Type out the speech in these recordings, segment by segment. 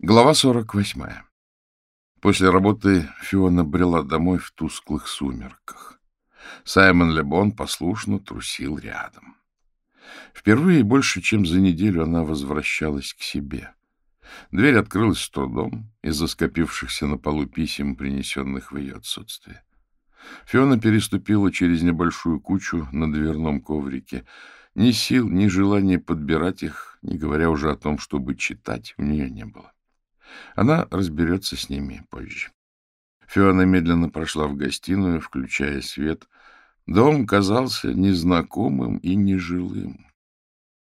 Глава 48. После работы Фиона брела домой в тусклых сумерках. Саймон Лебон послушно трусил рядом. Впервые больше, чем за неделю, она возвращалась к себе. Дверь открылась с трудом из-за скопившихся на полу писем, принесенных в ее отсутствие. Фиона переступила через небольшую кучу на дверном коврике. Ни сил, ни желания подбирать их, не говоря уже о том, чтобы читать, у нее не было. Она разберется с ними позже. Фиона медленно прошла в гостиную, включая свет. Дом казался незнакомым и нежилым.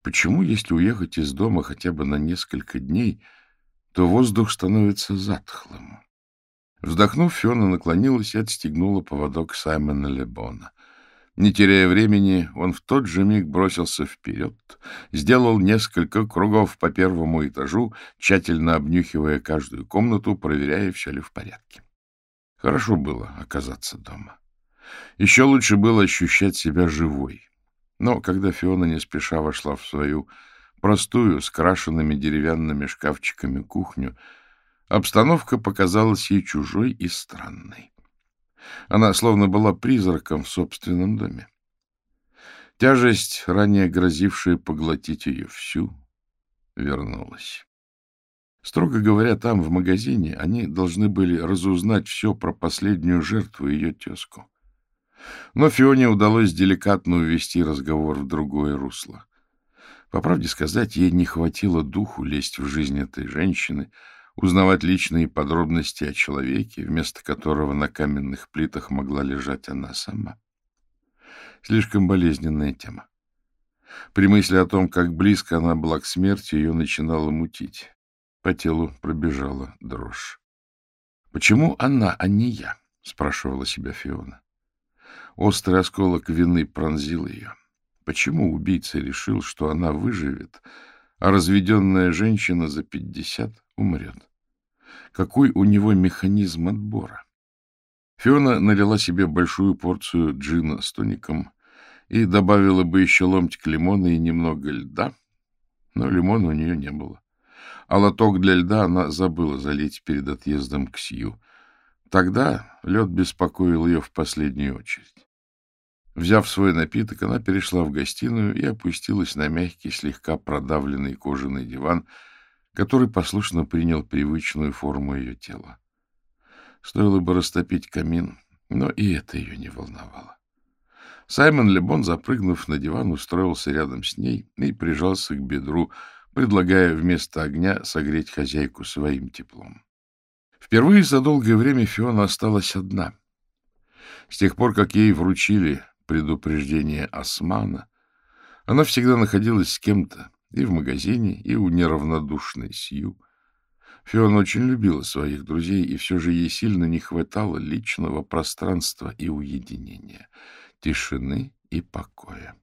Почему, если уехать из дома хотя бы на несколько дней, то воздух становится затхлым? Вздохнув, Фиона наклонилась и отстегнула поводок Саймона Лебона — не теряя времени, он в тот же миг бросился вперед, сделал несколько кругов по первому этажу, тщательно обнюхивая каждую комнату, проверяя, все ли в порядке. Хорошо было оказаться дома. Еще лучше было ощущать себя живой. Но когда Фиона не спеша вошла в свою простую, с крашенными деревянными шкафчиками кухню, обстановка показалась ей чужой и странной. Она словно была призраком в собственном доме. Тяжесть, ранее грозившая поглотить ее всю, вернулась. Строго говоря, там, в магазине, они должны были разузнать все про последнюю жертву, ее тезку. Но Фионе удалось деликатно увести разговор в другое русло. По правде сказать, ей не хватило духу лезть в жизнь этой женщины, узнавать личные подробности о человеке, вместо которого на каменных плитах могла лежать она сама. Слишком болезненная тема. При мысли о том, как близко она была к смерти, ее начинало мутить. По телу пробежала дрожь. «Почему она, а не я?» — спрашивала себя Фиона. Острый осколок вины пронзил ее. Почему убийца решил, что она выживет, а разведенная женщина за пятьдесят умрет. Какой у него механизм отбора? Фиона налила себе большую порцию джина с тоником и добавила бы еще ломтик лимона и немного льда, но лимона у нее не было. А лоток для льда она забыла залить перед отъездом к Сью. Тогда лед беспокоил ее в последнюю очередь. Взяв свой напиток, она перешла в гостиную и опустилась на мягкий, слегка продавленный кожаный диван, который послушно принял привычную форму ее тела. Стоило бы растопить камин, но и это ее не волновало. Саймон Лебон, запрыгнув на диван, устроился рядом с ней и прижался к бедру, предлагая вместо огня согреть хозяйку своим теплом. Впервые за долгое время Фиона осталась одна. С тех пор, как ей вручили предупреждение Османа, она всегда находилась с кем-то, и в магазине, и у неравнодушной Сью. Фиона очень любила своих друзей, и все же ей сильно не хватало личного пространства и уединения, тишины и покоя.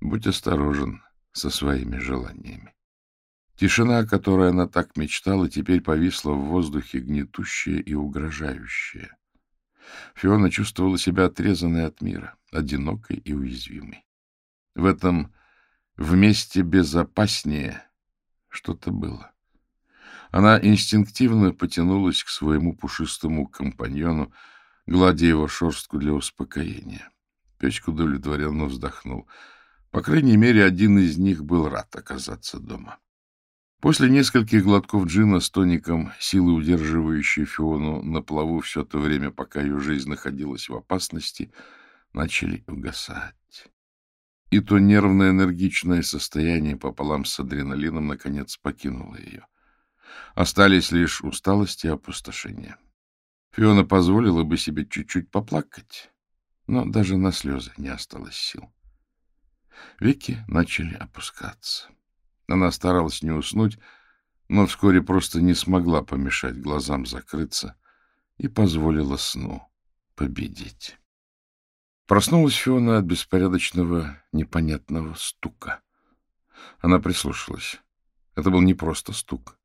Будь осторожен со своими желаниями. Тишина, о которой она так мечтала, теперь повисла в воздухе гнетущая и угрожающая. Фиона чувствовала себя отрезанной от мира, одинокой и уязвимой. В этом вместе безопаснее что-то было. Она инстинктивно потянулась к своему пушистому компаньону, гладя его шерстку для успокоения. Печка удовлетворенно вздохнул. По крайней мере, один из них был рад оказаться дома. После нескольких глотков джина с тоником, силы, удерживающие Фиону на плаву все то время, пока ее жизнь находилась в опасности, начали угасать. И то нервное энергичное состояние пополам с адреналином наконец покинуло ее. Остались лишь усталость и опустошение. Фиона позволила бы себе чуть-чуть поплакать, но даже на слезы не осталось сил. Веки начали опускаться. Она старалась не уснуть, но вскоре просто не смогла помешать глазам закрыться и позволила сну победить. Проснулась Фиона от беспорядочного, непонятного стука. Она прислушалась. Это был не просто стук.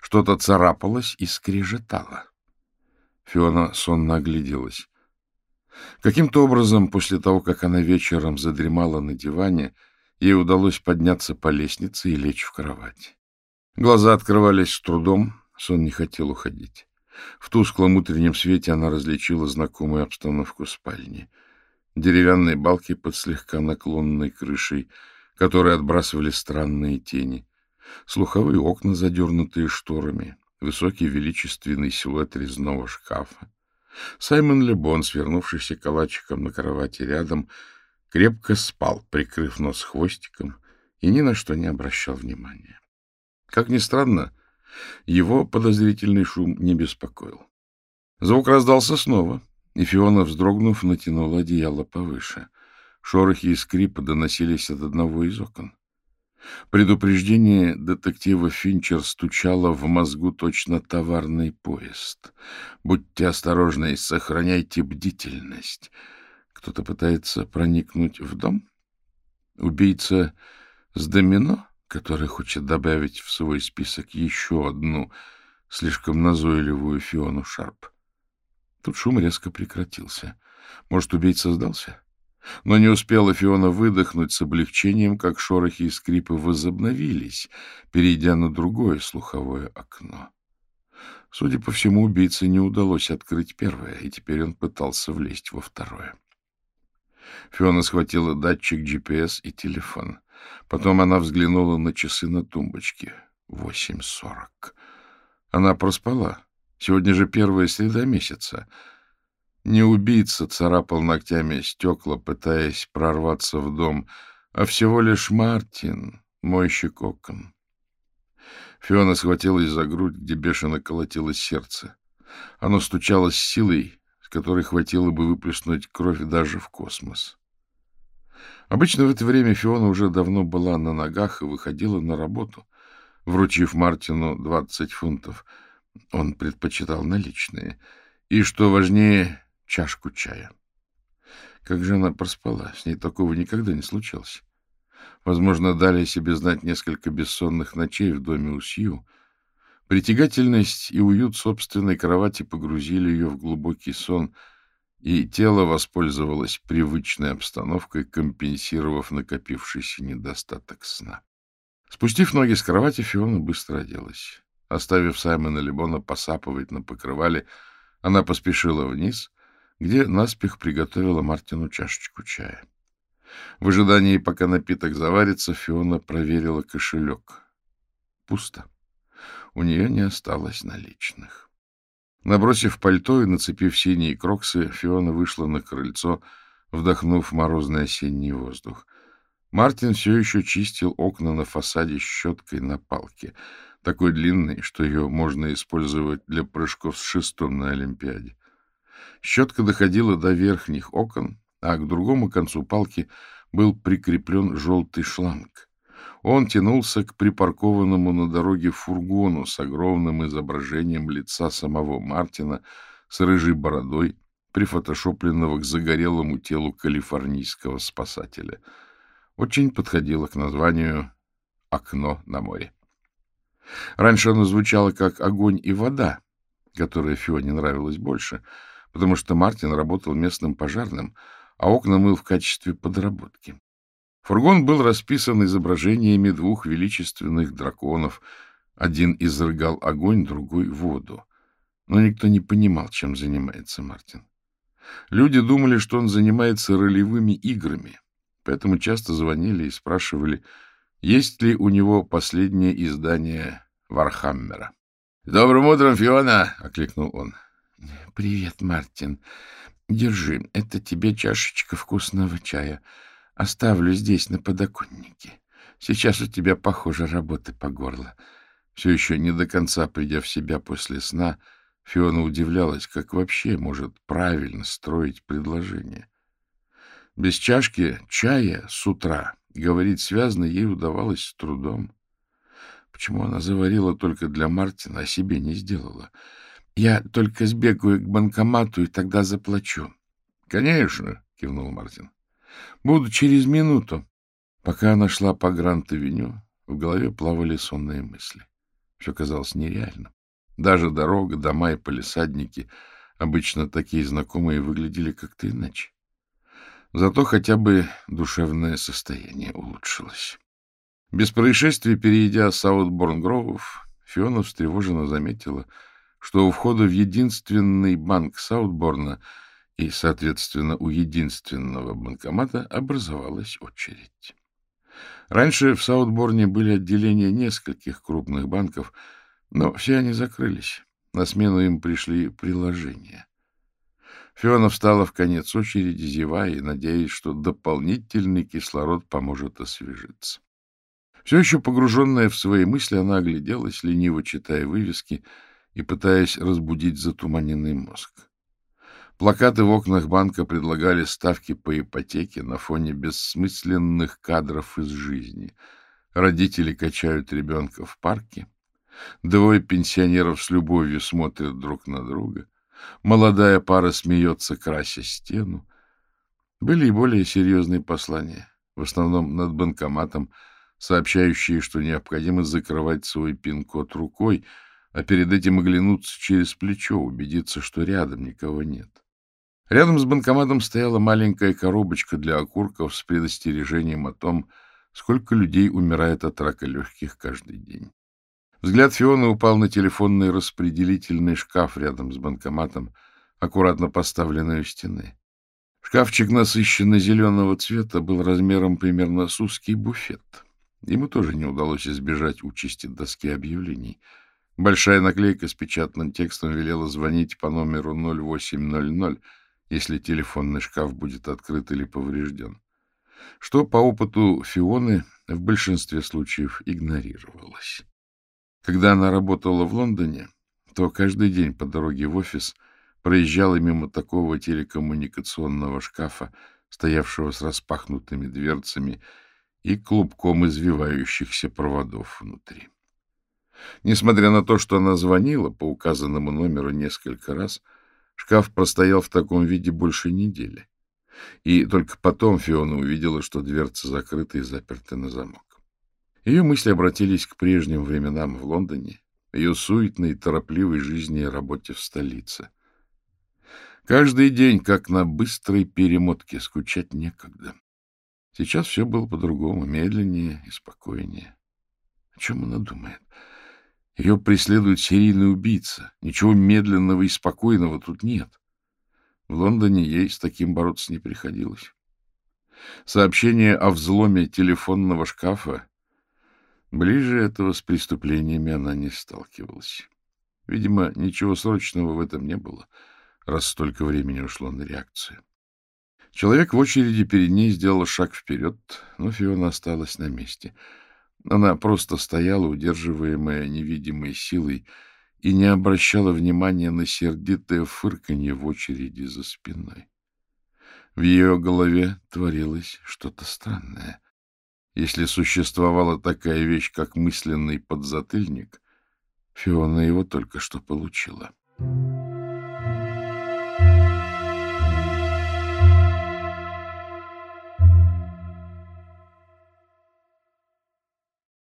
Что-то царапалось и скрежетало. Фиона сонно огляделась. Каким-то образом, после того, как она вечером задремала на диване, ей удалось подняться по лестнице и лечь в кровать. Глаза открывались с трудом, сон не хотел уходить. В тусклом утреннем свете она различила знакомую обстановку спальни. Деревянные балки под слегка наклонной крышей, которые отбрасывали странные тени. Слуховые окна, задернутые шторами. Высокий величественный силуэт резного шкафа. Саймон Лебон, свернувшийся калачиком на кровати рядом, крепко спал, прикрыв нос хвостиком, и ни на что не обращал внимания. Как ни странно, его подозрительный шум не беспокоил. Звук раздался снова, и Фиона, вздрогнув, натянула одеяло повыше. Шорохи и скрипы доносились от одного из окон. Предупреждение детектива Финчер стучало в мозгу точно товарный поезд. Будьте осторожны и сохраняйте бдительность. Кто-то пытается проникнуть в дом? Убийца с домино, который хочет добавить в свой список еще одну слишком назойливую Фиону Шарп. Тут шум резко прекратился. Может, убийца сдался? Но не успела Фиона выдохнуть с облегчением, как шорохи и скрипы возобновились, перейдя на другое слуховое окно. Судя по всему, убийце не удалось открыть первое, и теперь он пытался влезть во второе. Фиона схватила датчик GPS и телефон. Потом она взглянула на часы на тумбочке. Восемь сорок. Она проспала. Сегодня же первая среда месяца. Не убийца царапал ногтями стекла, пытаясь прорваться в дом, а всего лишь Мартин, мойщик окон. Фиона схватилась за грудь, где бешено колотилось сердце. Оно стучало с силой, которой хватило бы выплеснуть кровь даже в космос. Обычно в это время Фиона уже давно была на ногах и выходила на работу, вручив Мартину двадцать фунтов. Он предпочитал наличные. И, что важнее, чашку чая. Как же она проспала? С ней такого никогда не случалось. Возможно, дали себе знать несколько бессонных ночей в доме у Сью. Притягательность и уют собственной кровати погрузили ее в глубокий сон, и тело воспользовалось привычной обстановкой, компенсировав накопившийся недостаток сна. Спустив ноги с кровати, Фиона быстро оделась. Оставив Саймона Лебона посапывать на покрывале, она поспешила вниз где наспех приготовила Мартину чашечку чая. В ожидании, пока напиток заварится, Фиона проверила кошелек. Пусто. У нее не осталось наличных. Набросив пальто и нацепив синие кроксы, Фиона вышла на крыльцо, вдохнув морозный осенний воздух. Мартин все еще чистил окна на фасаде щеткой на палке, такой длинной, что ее можно использовать для прыжков с шестом на Олимпиаде. Щетка доходила до верхних окон, а к другому концу палки был прикреплен желтый шланг. Он тянулся к припаркованному на дороге фургону с огромным изображением лица самого Мартина с рыжей бородой, прифотошопленного к загорелому телу калифорнийского спасателя. Очень подходило к названию «Окно на море». Раньше оно звучало как «Огонь и вода», которая Фионе нравилась больше — потому что Мартин работал местным пожарным, а окна мыл в качестве подработки. Фургон был расписан изображениями двух величественных драконов. Один изрыгал огонь, другой — воду. Но никто не понимал, чем занимается Мартин. Люди думали, что он занимается ролевыми играми, поэтому часто звонили и спрашивали, есть ли у него последнее издание Вархаммера. — Добрым утром, Фиона! — окликнул он. — Привет, Мартин. Держи, это тебе чашечка вкусного чая. Оставлю здесь, на подоконнике. Сейчас у тебя, похоже, работы по горло. Все еще не до конца придя в себя после сна, Фиона удивлялась, как вообще может правильно строить предложение. Без чашки чая с утра говорить связно ей удавалось с трудом. Почему она заварила только для Мартина, а себе не сделала? — я только сбегаю к банкомату и тогда заплачу. — Конечно, — кивнул Мартин. — Буду через минуту. Пока она шла по Гранд-авеню, в голове плавали сонные мысли. Все казалось нереальным. Даже дорога, дома и полисадники, обычно такие знакомые, выглядели как-то иначе. Зато хотя бы душевное состояние улучшилось. Без происшествий, перейдя Саутборн-Гроув, Фиона встревоженно заметила, что у входа в единственный банк Саутборна и, соответственно, у единственного банкомата образовалась очередь. Раньше в Саутборне были отделения нескольких крупных банков, но все они закрылись. На смену им пришли приложения. Фиона встала в конец очереди, зевая и надеясь, что дополнительный кислород поможет освежиться. Все еще погруженная в свои мысли, она огляделась, лениво читая вывески и пытаясь разбудить затуманенный мозг. Плакаты в окнах банка предлагали ставки по ипотеке на фоне бессмысленных кадров из жизни. Родители качают ребенка в парке, двое пенсионеров с любовью смотрят друг на друга — Молодая пара смеется, крася стену. Были и более серьезные послания, в основном над банкоматом, сообщающие, что необходимо закрывать свой пин-код рукой, а перед этим оглянуться через плечо, убедиться, что рядом никого нет. Рядом с банкоматом стояла маленькая коробочка для окурков с предостережением о том, сколько людей умирает от рака легких каждый день. Взгляд Фионы упал на телефонный распределительный шкаф рядом с банкоматом, аккуратно поставленный у стены. Шкафчик насыщенно зеленого цвета был размером примерно с узкий буфет. Ему тоже не удалось избежать участи доски объявлений. Большая наклейка с печатным текстом велела звонить по номеру 0800, если телефонный шкаф будет открыт или поврежден. Что по опыту Фионы в большинстве случаев игнорировалось. Когда она работала в Лондоне, то каждый день по дороге в офис проезжала мимо такого телекоммуникационного шкафа, стоявшего с распахнутыми дверцами и клубком извивающихся проводов внутри. Несмотря на то, что она звонила по указанному номеру несколько раз, шкаф простоял в таком виде больше недели. И только потом Фиона увидела, что дверцы закрыты и заперты на замок. Ее мысли обратились к прежним временам в Лондоне, ее суетной, торопливой жизни и работе в столице. Каждый день, как на быстрой перемотке, скучать некогда. Сейчас все было по-другому, медленнее и спокойнее. О чем она думает? Ее преследует серийный убийца. Ничего медленного и спокойного тут нет. В Лондоне ей с таким бороться не приходилось. Сообщение о взломе телефонного шкафа Ближе этого с преступлениями она не сталкивалась. Видимо, ничего срочного в этом не было, раз столько времени ушло на реакцию. Человек в очереди перед ней сделал шаг вперед, но Фиона осталась на месте. Она просто стояла, удерживаемая невидимой силой, и не обращала внимания на сердитое фырканье в очереди за спиной. В ее голове творилось что-то странное — если существовала такая вещь, как мысленный подзатыльник, Фиона его только что получила. Thank you.